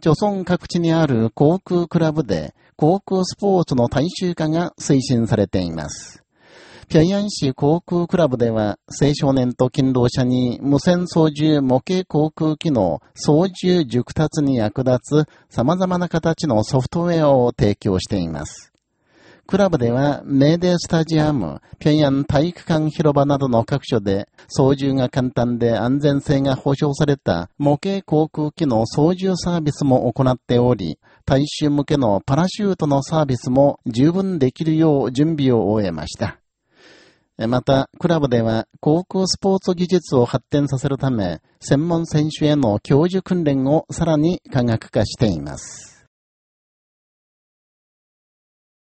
貯村各地にある航空クラブで航空スポーツの大衆化が推進されています。平安市航空クラブでは、青少年と勤労者に無線操縦模型航空機能操縦熟達に役立つ様々な形のソフトウェアを提供しています。クラブでは、メーデースタジアム、平安体育館広場などの各所で、操縦が簡単で安全性が保証された模型航空機の操縦サービスも行っており、大衆向けのパラシュートのサービスも十分できるよう準備を終えました。また、クラブでは航空スポーツ技術を発展させるため、専門選手への教授訓練をさらに科学化しています。